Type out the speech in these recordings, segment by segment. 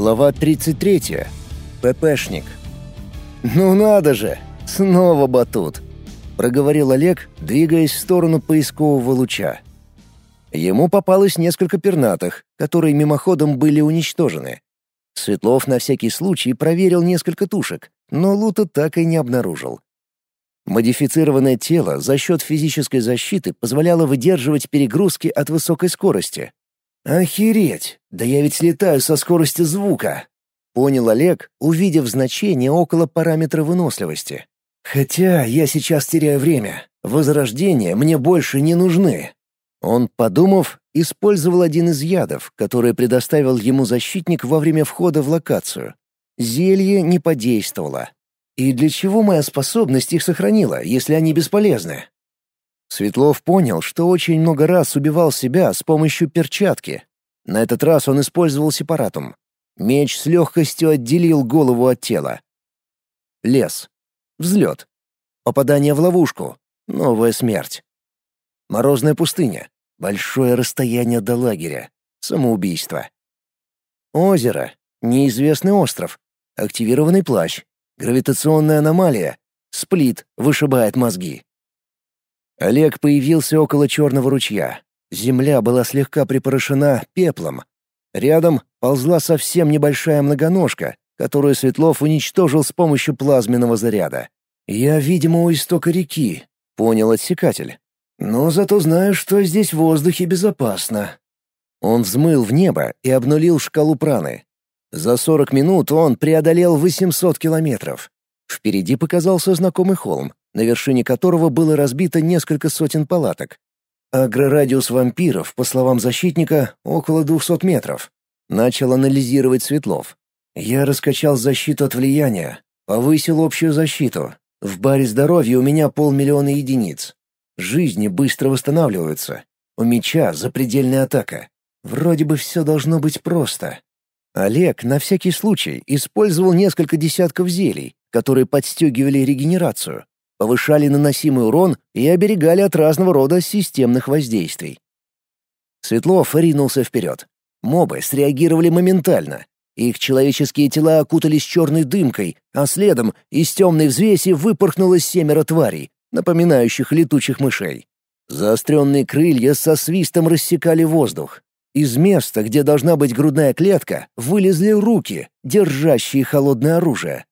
Глава 33. ППшник. «Ну надо же! Снова батут!» — проговорил Олег, двигаясь в сторону поискового луча. Ему попалось несколько пернатых, которые мимоходом были уничтожены. Светлов на всякий случай проверил несколько тушек, но лута так и не обнаружил. Модифицированное тело за счет физической защиты позволяло выдерживать перегрузки от высокой скорости, «Охереть! Да я ведь летаю со скоростью звука!» — понял Олег, увидев значение около параметра выносливости. «Хотя я сейчас теряю время. Возрождения мне больше не нужны». Он, подумав, использовал один из ядов, который предоставил ему защитник во время входа в локацию. Зелье не подействовало. И для чего моя способность их сохранила, если они бесполезны? Светлов понял, что очень много раз убивал себя с помощью перчатки. На этот раз он использовал сепаратум. Меч с легкостью отделил голову от тела. Лес. Взлет. Попадание в ловушку. Новая смерть. Морозная пустыня. Большое расстояние до лагеря. Самоубийство. Озеро. Неизвестный остров. Активированный плащ. Гравитационная аномалия. Сплит вышибает мозги. Олег появился около черного ручья. Земля была слегка припорошена пеплом. Рядом ползла совсем небольшая многоножка, которую Светлов уничтожил с помощью плазменного заряда. «Я, видимо, у истока реки», — понял отсекатель. «Но зато знаю, что здесь в воздухе безопасно». Он взмыл в небо и обнулил шкалу праны. За 40 минут он преодолел 800 километров. Впереди показался знакомый холм, на вершине которого было разбито несколько сотен палаток. Агрорадиус вампиров, по словам защитника, около 200 метров. Начал анализировать Светлов. Я раскачал защиту от влияния, повысил общую защиту. В баре здоровья у меня полмиллиона единиц. Жизни быстро восстанавливаются. У меча запредельная атака. Вроде бы все должно быть просто. Олег на всякий случай использовал несколько десятков зелий, которые подстегивали регенерацию повышали наносимый урон и оберегали от разного рода системных воздействий. Светлов ринулся вперед. Мобы среагировали моментально. Их человеческие тела окутались черной дымкой, а следом из темной взвеси выпорхнуло семеро тварей, напоминающих летучих мышей. Заостренные крылья со свистом рассекали воздух. Из места, где должна быть грудная клетка, вылезли руки, держащие холодное оружие.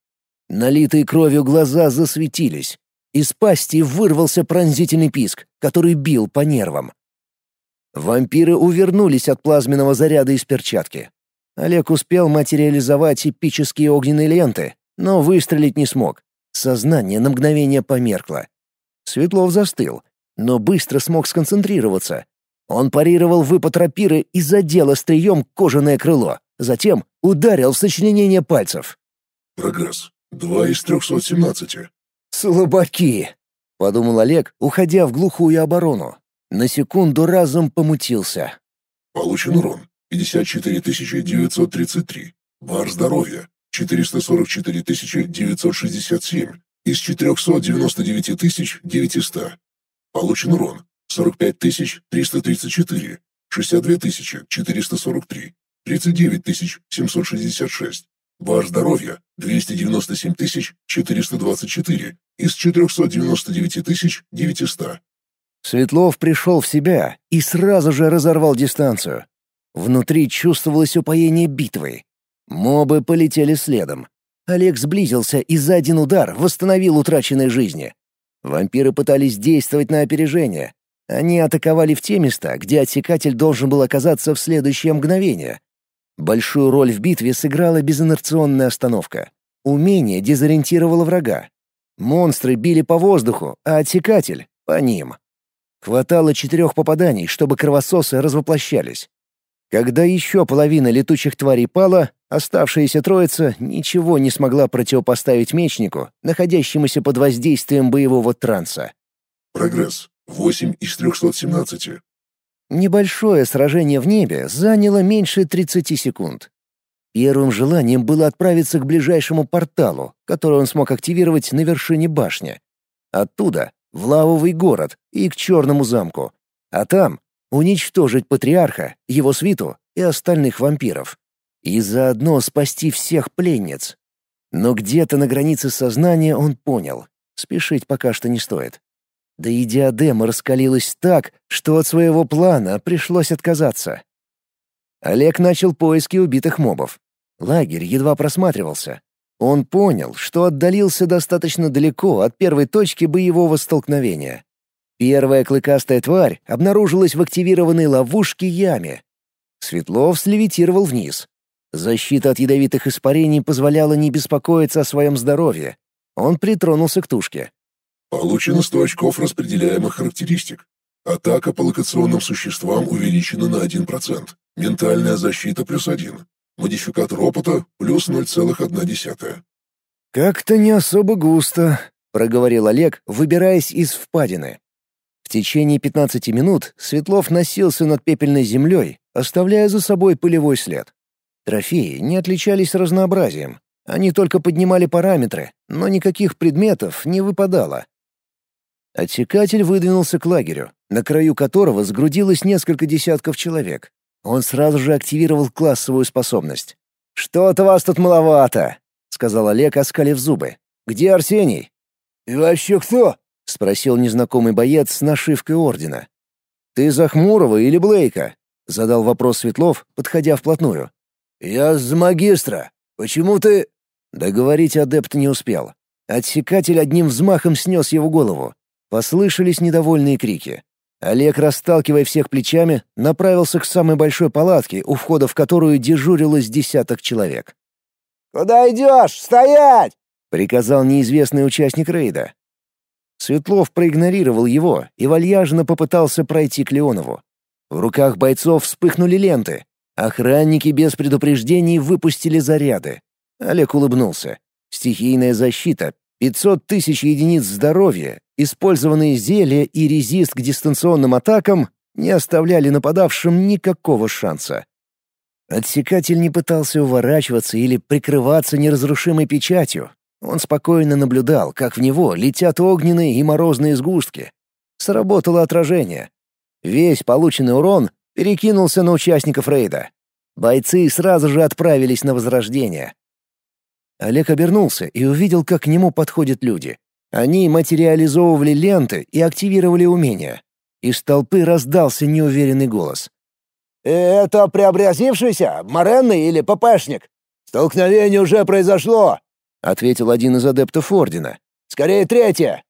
Налитые кровью глаза засветились, из пасти вырвался пронзительный писк, который бил по нервам. Вампиры увернулись от плазменного заряда из перчатки. Олег успел материализовать эпические огненные ленты, но выстрелить не смог. Сознание на мгновение померкло. Светлов застыл, но быстро смог сконцентрироваться. Он парировал выпад рапиры и задел острием кожаное крыло, затем ударил в сочленение пальцев. «Прогресс. Два из трехсот семнадцати. «Слабаки!» — подумал Олег, уходя в глухую оборону. На секунду разум помутился. «Получен урон. 54 933. Бар здоровья. 444 967 из 499 900. Получен урон. 45 334. 62 443. 39 766. Ваш здоровье 297 424 из 499 900. Светлов пришел в себя и сразу же разорвал дистанцию. Внутри чувствовалось упоение битвы. Мобы полетели следом. Олег сблизился и за один удар восстановил утраченные жизни. Вампиры пытались действовать на опережение. Они атаковали в те места, где отсекатель должен был оказаться в следующее мгновение. Большую роль в битве сыграла безинерционная остановка. Умение дезориентировало врага. Монстры били по воздуху, а отсекатель — по ним. Хватало четырех попаданий, чтобы кровососы развоплощались. Когда еще половина летучих тварей пала, оставшаяся троица ничего не смогла противопоставить мечнику, находящемуся под воздействием боевого транса. Прогресс. 8 из 317. Небольшое сражение в небе заняло меньше 30 секунд. Первым желанием было отправиться к ближайшему порталу, который он смог активировать на вершине башни. Оттуда — в лавовый город и к Черному замку. А там — уничтожить патриарха, его свиту и остальных вампиров. и заодно спасти всех пленниц. Но где-то на границе сознания он понял — спешить пока что не стоит. Да и диадема раскалилась так, что от своего плана пришлось отказаться. Олег начал поиски убитых мобов. Лагерь едва просматривался. Он понял, что отдалился достаточно далеко от первой точки боевого столкновения. Первая клыкастая тварь обнаружилась в активированной ловушке яме. Светлов слевитировал вниз. Защита от ядовитых испарений позволяла не беспокоиться о своем здоровье. Он притронулся к тушке. Получено 100 очков распределяемых характеристик. Атака по локационным существам увеличена на 1%. Ментальная защита плюс 1. Модификатор опыта плюс 0,1. «Как-то не особо густо», — проговорил Олег, выбираясь из впадины. В течение 15 минут Светлов носился над пепельной землей, оставляя за собой пылевой след. Трофеи не отличались разнообразием. Они только поднимали параметры, но никаких предметов не выпадало. Отсекатель выдвинулся к лагерю, на краю которого сгрудилось несколько десятков человек. Он сразу же активировал классовую способность. «Что-то вас тут маловато», — сказал Олег, оскалив зубы. «Где Арсений?» «И вообще кто?» — спросил незнакомый боец с нашивкой ордена. «Ты за Хмурого или Блейка?» — задал вопрос Светлов, подходя вплотную. «Я за магистра. Почему ты...» Договорить адепт не успел. Отсекатель одним взмахом снес его голову. Послышались недовольные крики. Олег, расталкивая всех плечами, направился к самой большой палатке, у входа в которую дежурилось десяток человек. «Куда идешь? Стоять!» — приказал неизвестный участник рейда. Светлов проигнорировал его и вальяжно попытался пройти к Леонову. В руках бойцов вспыхнули ленты. Охранники без предупреждений выпустили заряды. Олег улыбнулся. Стихийная защита, 500 тысяч единиц здоровья, использованные зелья и резист к дистанционным атакам не оставляли нападавшим никакого шанса. Отсекатель не пытался уворачиваться или прикрываться неразрушимой печатью. Он спокойно наблюдал, как в него летят огненные и морозные сгустки. Сработало отражение. Весь полученный урон перекинулся на участников рейда. Бойцы сразу же отправились на возрождение. Олег обернулся и увидел, как к нему подходят люди. Они материализовывали ленты и активировали умения. Из толпы раздался неуверенный голос. «Это преобразившийся? Моренный или ППшник?» «Столкновение уже произошло», — ответил один из адептов Ордена. «Скорее третье!»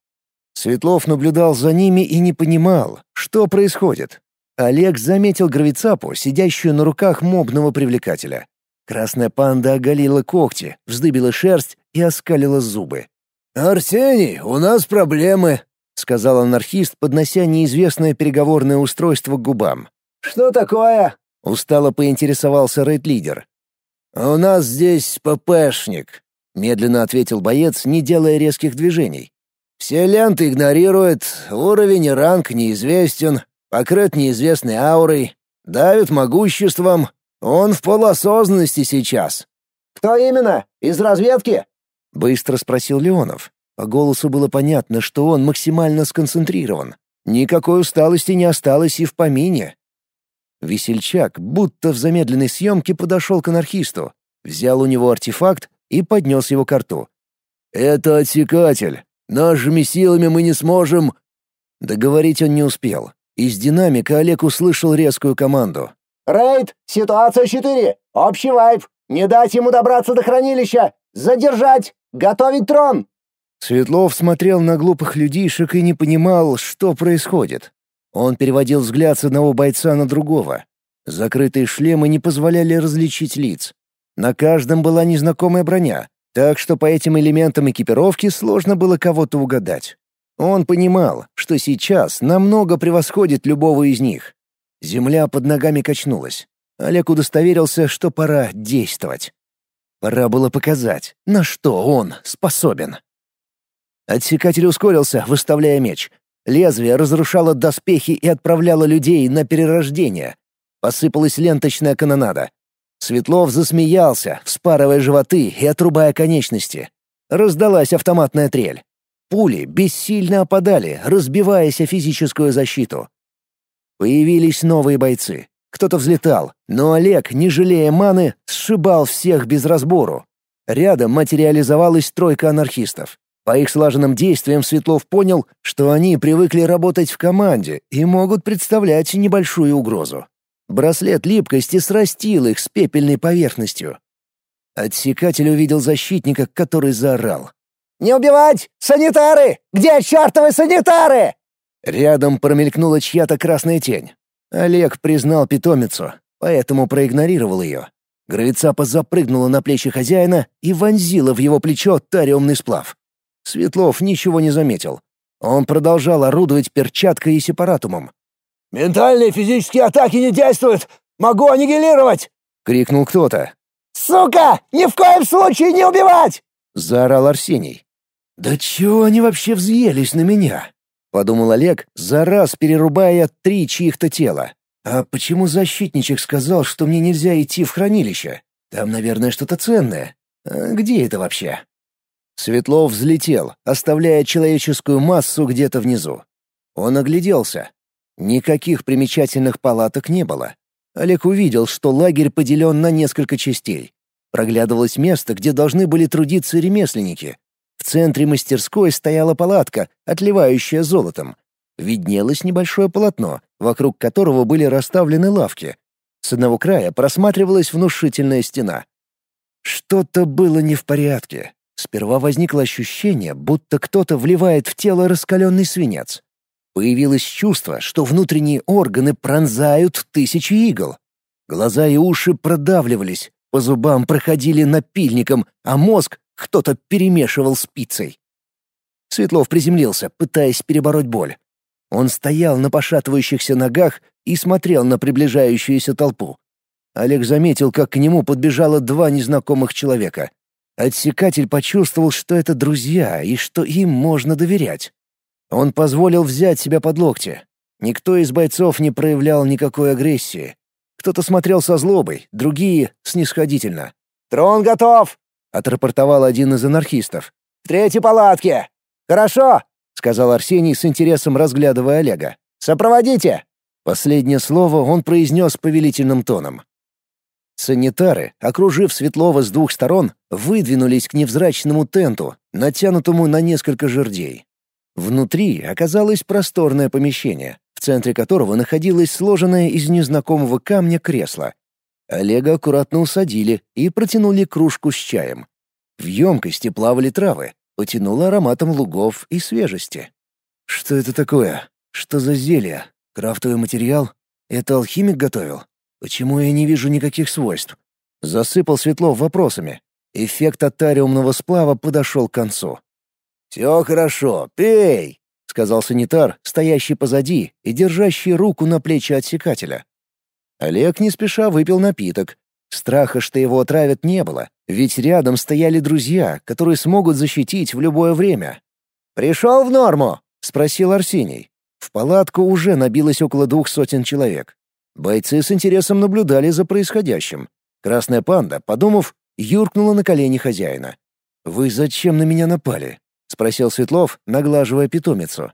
Светлов наблюдал за ними и не понимал, что происходит. Олег заметил гравицапу, сидящую на руках мобного привлекателя. Красная панда оголила когти, вздыбила шерсть и оскалила зубы. «Арсений, у нас проблемы», — сказал анархист, поднося неизвестное переговорное устройство к губам. «Что такое?» — устало поинтересовался рейд-лидер. «У нас здесь ППшник», — медленно ответил боец, не делая резких движений. «Все ленты игнорирует, уровень и ранг неизвестен, покрыт неизвестной аурой, давит могуществом, он в полуосознанности сейчас». «Кто именно? Из разведки?» — быстро спросил Леонов. По голосу было понятно, что он максимально сконцентрирован. Никакой усталости не осталось и в помине. Весельчак, будто в замедленной съемке, подошел к анархисту, взял у него артефакт и поднес его к рту. «Это отсекатель. Нашими силами мы не сможем...» Договорить он не успел. Из динамика Олег услышал резкую команду. «Рейд, ситуация 4, общий вайп, не дать ему добраться до хранилища, задержать, готовить трон!» Светлов смотрел на глупых людишек и не понимал, что происходит. Он переводил взгляд с одного бойца на другого. Закрытые шлемы не позволяли различить лиц. На каждом была незнакомая броня, так что по этим элементам экипировки сложно было кого-то угадать. Он понимал, что сейчас намного превосходит любого из них. Земля под ногами качнулась. Олег удостоверился, что пора действовать. Пора было показать, на что он способен. Отсекатель ускорился, выставляя меч. Лезвие разрушало доспехи и отправляло людей на перерождение. Посыпалась ленточная канонада. Светлов засмеялся, вспарывая животы и отрубая конечности. Раздалась автоматная трель. Пули бессильно опадали, разбиваясь о физическую защиту. Появились новые бойцы. кто-то взлетал, но Олег, не жалея маны, сшибал всех без разбору. Рядом материализовалась тройка анархистов. По их слаженным действиям Светлов понял, что они привыкли работать в команде и могут представлять небольшую угрозу. Браслет липкости срастил их с пепельной поверхностью. Отсекатель увидел защитника, который заорал. «Не убивать! Санитары! Где чертовы санитары?» Рядом промелькнула чья-то красная тень. Олег признал питомицу, поэтому проигнорировал ее. Грыцапа запрыгнула на плечи хозяина и вонзила в его плечо тариумный сплав. Светлов ничего не заметил. Он продолжал орудовать перчаткой и сепаратумом. «Ментальные физические атаки не действуют! Могу аннигилировать!» — крикнул кто-то. «Сука! Ни в коем случае не убивать!» — заорал Арсений. «Да чего они вообще взъелись на меня?» — подумал Олег, за раз перерубая три чьих-то тела. «А почему защитничек сказал, что мне нельзя идти в хранилище? Там, наверное, что-то ценное. А где это вообще?» Светлов взлетел, оставляя человеческую массу где-то внизу. Он огляделся. Никаких примечательных палаток не было. Олег увидел, что лагерь поделен на несколько частей. Проглядывалось место, где должны были трудиться ремесленники. Центре мастерской стояла палатка, отливающая золотом. Виднелось небольшое полотно, вокруг которого были расставлены лавки. С одного края просматривалась внушительная стена. Что-то было не в порядке. Сперва возникло ощущение, будто кто-то вливает в тело раскаленный свинец. Появилось чувство, что внутренние органы пронзают тысячи игл. Глаза и уши продавливались, по зубам проходили напильником, а мозг кто-то перемешивал спицей. Светлов приземлился, пытаясь перебороть боль. Он стоял на пошатывающихся ногах и смотрел на приближающуюся толпу. Олег заметил, как к нему подбежало два незнакомых человека. Отсекатель почувствовал, что это друзья и что им можно доверять. Он позволил взять себя под локти. Никто из бойцов не проявлял никакой агрессии. Кто-то смотрел со злобой, другие — снисходительно. «Трон готов!» — отрапортовал один из анархистов. «В третьей палатке!» «Хорошо!» — сказал Арсений с интересом, разглядывая Олега. «Сопроводите!» Последнее слово он произнес повелительным тоном. Санитары, окружив Светлова с двух сторон, выдвинулись к невзрачному тенту, натянутому на несколько жердей. Внутри оказалось просторное помещение, в центре которого находилось сложенное из незнакомого камня кресло. Олега аккуратно усадили и протянули кружку с чаем. В емкости плавали травы, потянуло ароматом лугов и свежести. «Что это такое? Что за зелье? Крафтовый материал? Это алхимик готовил? Почему я не вижу никаких свойств?» Засыпал Светлов вопросами. Эффект атариумного сплава подошел к концу. «Все хорошо, пей!» — сказал санитар, стоящий позади и держащий руку на плечи отсекателя. Олег не спеша выпил напиток. Страха, что его отравят, не было, ведь рядом стояли друзья, которые смогут защитить в любое время. «Пришел в норму?» — спросил Арсений. В палатку уже набилось около двух сотен человек. Бойцы с интересом наблюдали за происходящим. Красная панда, подумав, юркнула на колени хозяина. «Вы зачем на меня напали?» — спросил Светлов, наглаживая питомицу.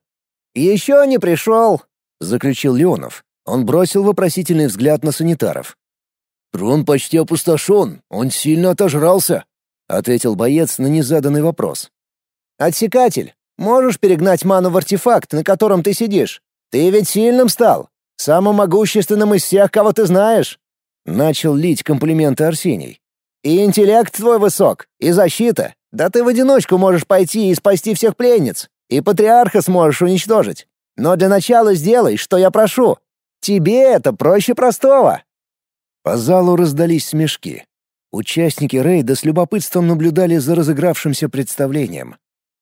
«Еще не пришел», — заключил Леонов. Он бросил вопросительный взгляд на санитаров. «Трон почти опустошен, он сильно отожрался», — ответил боец на незаданный вопрос. «Отсекатель, можешь перегнать ману в артефакт, на котором ты сидишь? Ты ведь сильным стал, самым могущественным из всех, кого ты знаешь». Начал лить комплименты Арсений. «И интеллект твой высок, и защита, да ты в одиночку можешь пойти и спасти всех пленниц, и патриарха сможешь уничтожить. Но для начала сделай, что я прошу. Тебе это проще простого». По залу раздались смешки. Участники рейда с любопытством наблюдали за разыгравшимся представлением.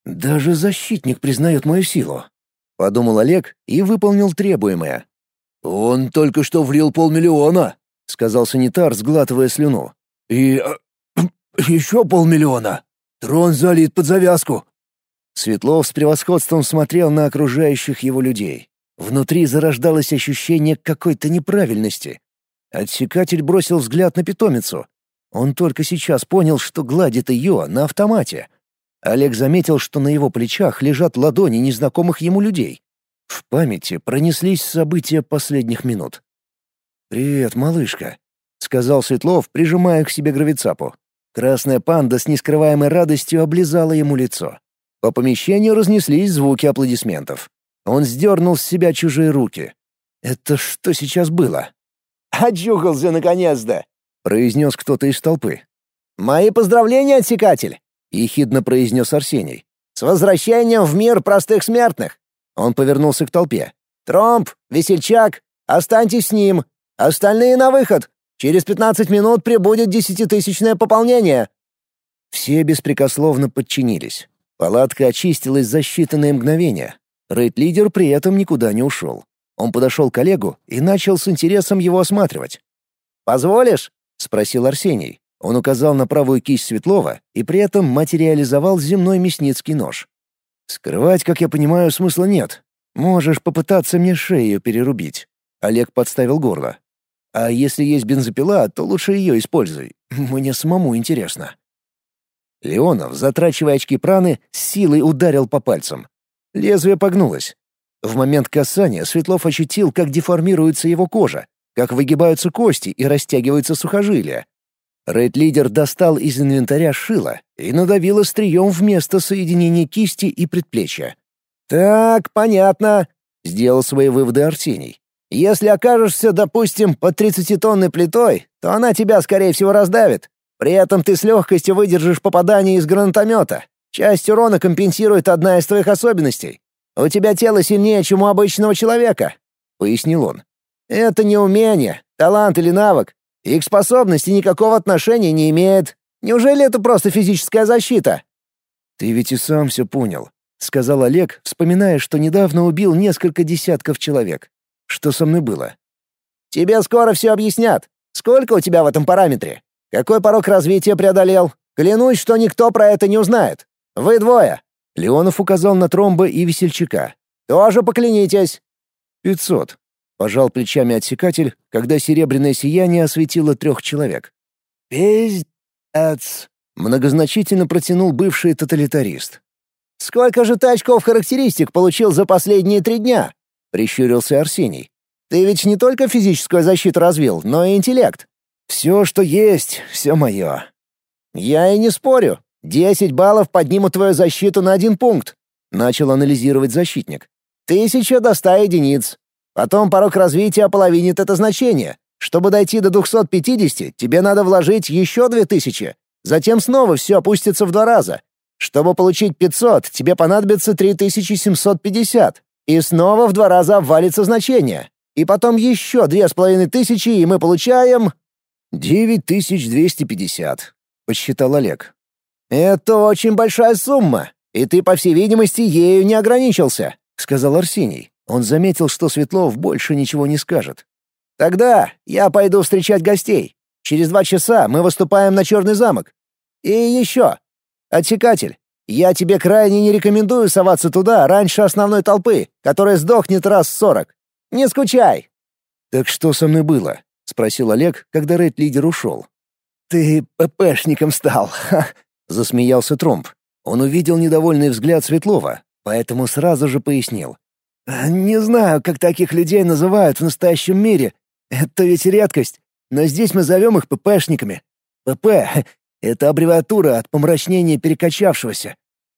«Даже защитник признает мою силу», — подумал Олег и выполнил требуемое. «Он только что влил полмиллиона», — сказал санитар, сглатывая слюну. «И... Э, еще полмиллиона». Трон залит под завязку!» Светлов с превосходством смотрел на окружающих его людей. Внутри зарождалось ощущение какой-то неправильности. Отсекатель бросил взгляд на питомицу. Он только сейчас понял, что гладит ее на автомате. Олег заметил, что на его плечах лежат ладони незнакомых ему людей. В памяти пронеслись события последних минут. «Привет, малышка», — сказал Светлов, прижимая к себе гравицапу. Красная панда с нескрываемой радостью облизала ему лицо. По помещению разнеслись звуки аплодисментов. Он сдернул с себя чужие руки. «Это что сейчас было?» «Очухался наконец-то!» — произнес кто-то из толпы. «Мои поздравления, отсекатель!» — ехидно произнес Арсений. «С возвращением в мир простых смертных!» Он повернулся к толпе. «Тромп, Весельчак, останьтесь с ним. Остальные на выход. Через пятнадцать минут прибудет десятитысячное пополнение». Все беспрекословно подчинились. Палатка очистилась за считанные мгновения. Рейд-лидер при этом никуда не ушел. Он подошел к Олегу и начал с интересом его осматривать. «Позволишь?» — спросил Арсений. Он указал на правую кисть Светлова и при этом материализовал земной мясницкий нож. «Скрывать, как я понимаю, смысла нет. Можешь попытаться мне шею перерубить». Олег подставил горло. «А если есть бензопила, то лучше ее используй. Мне самому интересно». Леонов, затрачивая очки праны, силой ударил по пальцам. Лезвие погнулось. В момент касания Светлов ощутил, как деформируется его кожа, как выгибаются кости и растягиваются сухожилия. Рейд-лидер достал из инвентаря шило и надавил острием вместо соединения кисти и предплечья. «Так, понятно», — сделал свои выводы Арсений. «Если окажешься, допустим, под 30-тонной плитой, то она тебя, скорее всего, раздавит. При этом ты с легкостью выдержишь попадание из гранатомета. Часть урона компенсирует одна из твоих особенностей. У тебя тело сильнее, чем у обычного человека», — пояснил он. «Это не умение, талант или навык. Их способности никакого отношения не имеют. Неужели это просто физическая защита?» «Ты ведь и сам все понял», — сказал Олег, вспоминая, что недавно убил несколько десятков человек. «Что со мной было?» «Тебе скоро все объяснят. Сколько у тебя в этом параметре? Какой порог развития преодолел? Клянусь, что никто про это не узнает. Вы двое!» Леонов указал на тромба и весельчака. «Тоже поклянитесь!» «Пятьсот», Пожал плечами отсекатель, когда серебряное сияние осветило трех человек. «Пиздец!» — многозначительно протянул бывший тоталитарист. «Сколько же ты очков характеристик получил за последние три дня?» — прищурился Арсений. «Ты ведь не только физическую защиту развил, но и интеллект. Все, что есть, все мое». «Я и не спорю. Десять баллов поднимут твою защиту на один пункт», — начал анализировать защитник. «Тысяча до ста единиц. Потом порог развития ополовинит это значение. Чтобы дойти до 250, тебе надо вложить еще 2000. Затем снова все опустится в два раза. Чтобы получить 500, тебе понадобится 3750. И снова в два раза обвалится значение. И потом еще 2500, и мы получаем... 9250, посчитал Олег. Это очень большая сумма, и ты, по всей видимости, ею не ограничился, сказал Арсений. Он заметил, что Светлов больше ничего не скажет. «Тогда я пойду встречать гостей. Через два часа мы выступаем на Черный замок. И еще. Отсекатель, я тебе крайне не рекомендую соваться туда раньше основной толпы, которая сдохнет раз сорок. Не скучай!» «Так что со мной было?» — спросил Олег, когда рейд-лидер ушел. «Ты ППшником стал!» — засмеялся Тромп. Он увидел недовольный взгляд Светлова, поэтому сразу же пояснил. «Не знаю, как таких людей называют в настоящем мире. Это ведь редкость. Но здесь мы зовем их ППшниками. ПП — это аббревиатура от помрачнения перекачавшегося.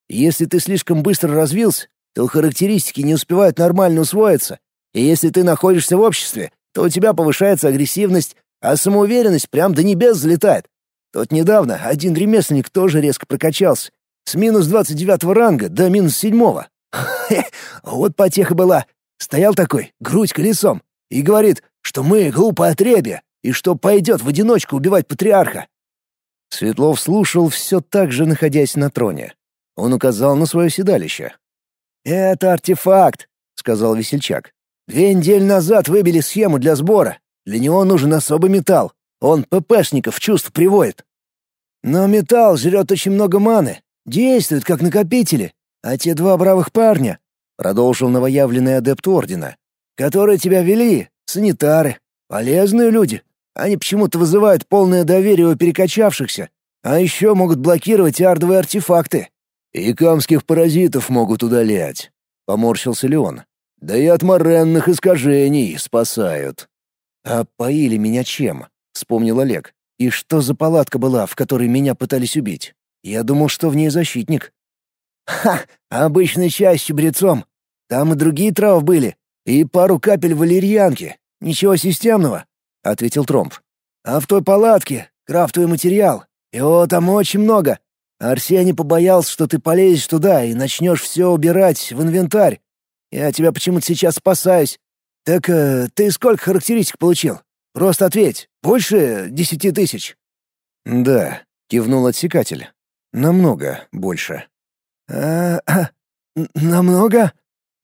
Если ты слишком быстро развился, то характеристики не успевают нормально усвоиться. И если ты находишься в обществе, то у тебя повышается агрессивность, а самоуверенность прям до небес взлетает. Тут недавно один ремесленник тоже резко прокачался. С минус 29 ранга до минус 7. Вот потеха была. Стоял такой, грудь колесом, и говорит, что мы глупое отребье, и что пойдет в одиночку убивать патриарха. Светлов слушал все так же, находясь на троне. Он указал на свое седалище. «Это артефакт», — сказал весельчак. «Две недели назад выбили схему для сбора. Для него нужен особый металл. Он ППшников в чувство приводит. Но металл жрет очень много маны, действует как накопители, а те два бравых парня, — продолжил новоявленный адепт Ордена, — которые тебя вели, санитары, полезные люди. Они почему-то вызывают полное доверие у перекачавшихся, а еще могут блокировать ардовые артефакты. И камских паразитов могут удалять, — поморщился Леон. Да и от моренных искажений спасают. «А поили меня чем?» — вспомнил Олег. «И что за палатка была, в которой меня пытались убить? Я думал, что в ней защитник». «Ха! Обычный чай с чабрецом. Там и другие травы были. И пару капель валерьянки. Ничего системного», — ответил Тромп. «А в той палатке крафтовый материал. Его там очень много. Арсений побоялся, что ты полезешь туда и начнешь все убирать в инвентарь. Я тебя почему-то сейчас спасаюсь. Так э, ты сколько характеристик получил? Просто ответь. Больше десяти тысяч?» «Да», — кивнул отсекатель. «Намного больше». «А, а намного?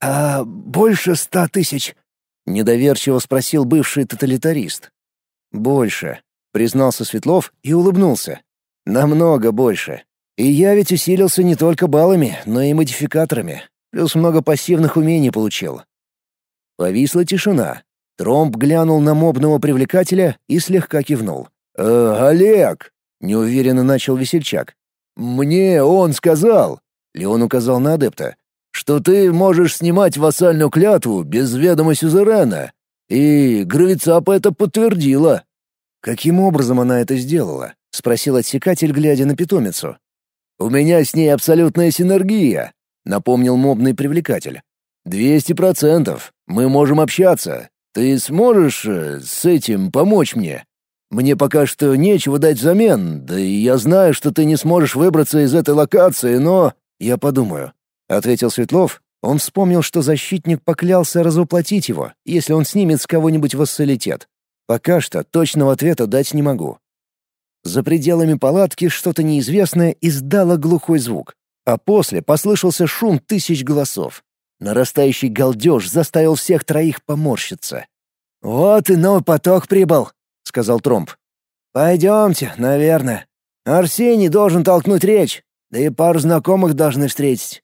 А больше ста тысяч?» — недоверчиво спросил бывший тоталитарист. «Больше», — признался Светлов и улыбнулся. «Намного больше. И я ведь усилился не только баллами, но и модификаторами. Плюс много пассивных умений получил». Повисла тишина. Тромп глянул на мобного привлекателя и слегка кивнул. «Э, «Олег!» — неуверенно начал весельчак. «Мне он сказал!» — Леон указал на адепта. «Что ты можешь снимать вассальную клятву без ведома Сюзерена. И Гравицапа это подтвердила». «Каким образом она это сделала?» — спросил отсекатель, глядя на питомицу. «У меня с ней абсолютная синергия», — напомнил мобный привлекатель. «Двести процентов. Мы можем общаться. Ты сможешь э, с этим помочь мне? Мне пока что нечего дать взамен, да и я знаю, что ты не сможешь выбраться из этой локации, но...» «Я подумаю», — ответил Светлов. Он вспомнил, что защитник поклялся разоплатить его, если он снимет с кого-нибудь вассалитет. Пока что точного ответа дать не могу. За пределами палатки что-то неизвестное издало глухой звук, а после послышался шум тысяч голосов. Нарастающий галдеж заставил всех троих поморщиться. «Вот и новый поток прибыл», — сказал Тромп. «Пойдемте, наверное. Арсений должен толкнуть речь, да и пару знакомых должны встретить.